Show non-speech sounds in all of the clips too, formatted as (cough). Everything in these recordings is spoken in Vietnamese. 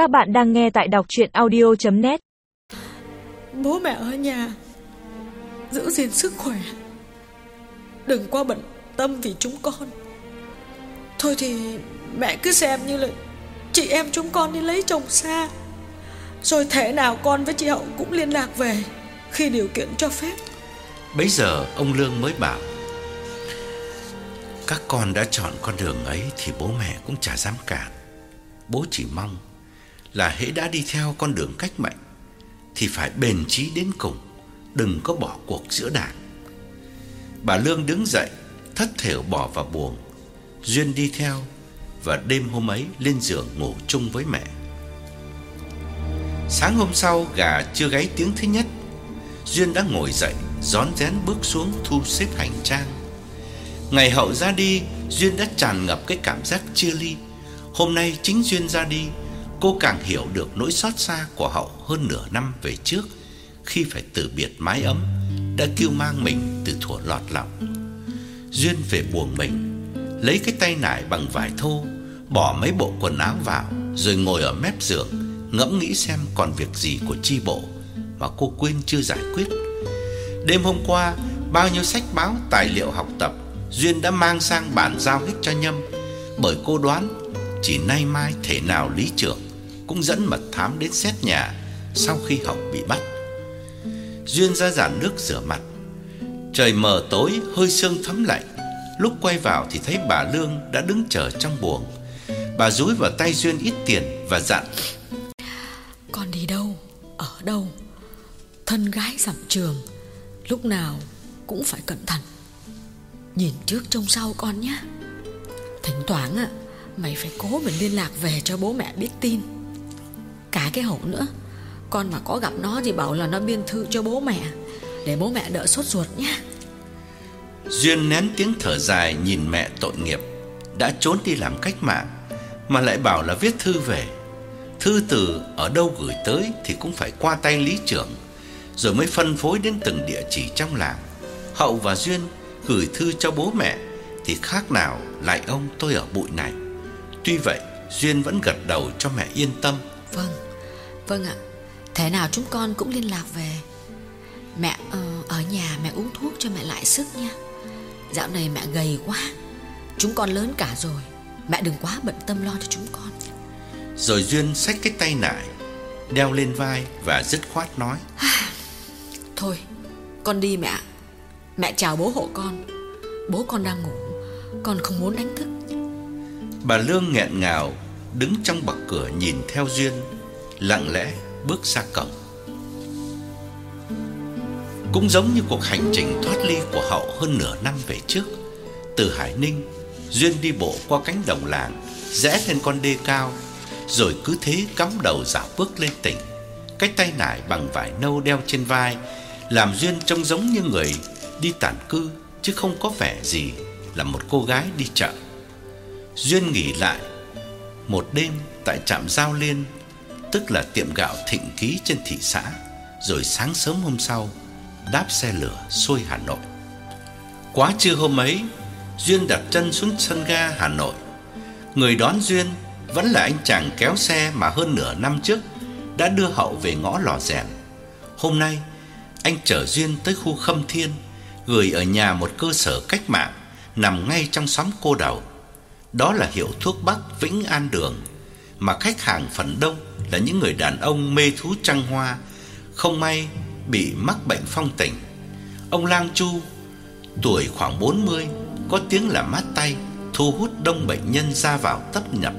Các bạn đang nghe tại đọc chuyện audio.net Bố mẹ ở nhà Giữ gìn sức khỏe. Đừng quá bận tâm vì chúng con. Thôi thì mẹ cứ xem như là Chị em chúng con đi lấy chồng xa. Rồi thể nào con với chị Hậu cũng liên lạc về Khi điều kiện cho phép. Bấy giờ ông Lương mới bảo Các con đã chọn con đường ấy Thì bố mẹ cũng chả dám cản. Bố chỉ mong là hễ đã đi theo con đường cách mệnh Thì phải bền chí đến cùng, Đừng có bỏ cuộc giữa đảng. Bà Lương đứng dậy, Thất thểu bỏ vào buồng, Duyên đi theo Và đêm hôm ấy lên giường ngủ chung với mẹ. Sáng hôm sau, gà chưa gáy tiếng thứ nhất, Duyên đã ngồi dậy, Rón rén bước xuống thu xếp hành trang. Ngày hậu ra đi, Duyên đã tràn ngập cái cảm giác chia ly. Hôm nay chính Duyên ra đi Cô càng hiểu được nỗi xót xa của hậu hơn nửa năm về trước Khi phải từ biệt mái ấm Đã kêu mang mình từ thuở lọt lòng. Duyên về buồng mình, Lấy cái tay nải bằng vải thô, Bỏ mấy bộ quần áo vào, Rồi ngồi ở mép giường, Ngẫm nghĩ xem còn việc gì của chi bộ Mà cô quên chưa giải quyết. Đêm hôm qua, Bao nhiêu sách báo, tài liệu học tập, Duyên đã mang sang bản giao hết cho Nhâm, Bởi cô đoán Chỉ nay mai thể nào lý trưởng. Cũng dẫn mật thám đến xét nhà Sau khi Hậu bị bắt. Duyên ra giản nước rửa mặt. Trời mờ tối, hơi sương thấm lạnh. Lúc quay vào thì thấy bà Lương đã đứng chờ trong buồng. Bà dúi vào tay Duyên ít tiền và dặn, Con đi đâu? Ở đâu? Thân gái dặm trường, Lúc nào cũng phải cẩn thận. Nhìn trước trông sau con nhé. Thỉnh thoảng ạ Mày phải cố mình liên lạc về cho bố mẹ biết tin. Cả cái hậu nữa. Con mà có gặp nó thì bảo là nó biên thư cho bố mẹ Để bố mẹ đỡ sốt ruột nhé Duyên nén tiếng thở dài nhìn mẹ tội nghiệp Đã trốn đi làm cách mạng Mà lại bảo là viết thư về. Thư từ ở đâu gửi tới Thì cũng phải qua tay lý trưởng Rồi mới phân phối đến từng địa chỉ trong làng. Hậu và Duyên gửi thư cho bố mẹ Thì khác nào lại ông tôi ở bụi này. Tuy vậy Duyên vẫn gật đầu cho mẹ yên tâm. Vâng Vâng ạ. Thế nào chúng con cũng liên lạc về. Mẹ ờ, ở nhà mẹ uống thuốc cho mẹ lại sức nha. Dạo này mẹ gầy quá. Chúng con lớn cả rồi. Mẹ đừng quá bận tâm lo cho chúng con. Rồi Duyên xách cái tay nải Đeo lên vai và dứt khoát nói. (sighs) Thôi con đi mẹ. Mẹ chào bố hộ con. Bố con đang ngủ. Con không muốn đánh thức. Bà Lương nghẹn ngào Đứng trong bậc cửa nhìn theo Duyên Lặng lẽ bước ra cổng. Cũng giống như cuộc hành trình thoát ly của Hậu hơn nửa năm về trước Từ Hải Ninh Duyên đi bộ qua cánh đồng làng Rẽ lên con đê cao Rồi cứ thế cắm đầu dạo bước lên tỉnh. Cái tay nải bằng vải nâu đeo trên vai Làm Duyên trông giống như người đi tản cư Chứ không có vẻ gì là một cô gái đi chợ. Duyên nghỉ lại một đêm tại trạm Giao Liên, tức là tiệm gạo Thịnh Ký trên thị xã, rồi sáng sớm hôm sau đáp xe lửa xuôi Hà Nội. Quá trưa hôm ấy, Duyên đặt chân xuống sân ga Hà Nội. Người đón Duyên vẫn là anh chàng kéo xe mà hơn nửa năm trước đã đưa Hậu về ngõ lò rèn. Hôm nay, anh chở Duyên tới khu Khâm Thiên, gửi ở nhà một cơ sở cách mạng nằm ngay trong xóm cô đầu. Đó là hiệu thuốc Bắc Vĩnh An Đường mà khách hàng phần đông là những người đàn ông mê thú trăng hoa, không may bị mắc bệnh phong tình. Ông Lang Chu tuổi khoảng 40, có tiếng là mát tay, thu hút đông bệnh nhân ra vào tấp nhập.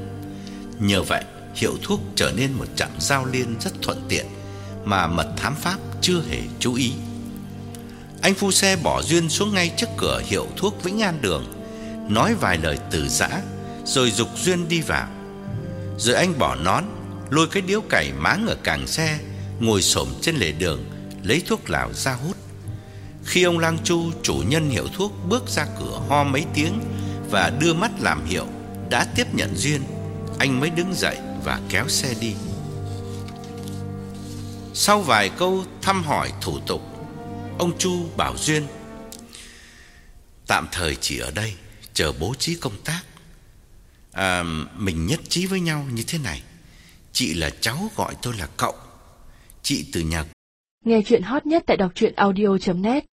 Nhờ vậy, hiệu thuốc trở nên một trạm giao liên rất thuận tiện mà mật thám pháp chưa hề chú ý. Anh phu xe bỏ duyên xuống ngay trước cửa hiệu thuốc Vĩnh An Đường, nói vài lời từ giã, rồi dục duyên đi vào. Rồi anh bỏ nón, lôi cái điếu cày máng ở càng xe, ngồi xổm trên lề đường, lấy thuốc lào ra hút. Khi ông Lang Chu, chủ nhân hiệu thuốc bước ra cửa ho mấy tiếng và đưa mắt làm hiệu đã tiếp nhận duyên, anh mới đứng dậy và kéo xe đi. Sau vài câu thăm hỏi thủ tục, ông Chu bảo Duyên tạm thời chỉ ở đây chờ bố trí công tác. À, mình nhất trí với nhau như thế này. Chị là cháu gọi tôi là cậu. Chị từ nhà Nghe chuyện hot nhất tại đọc truyện audio.net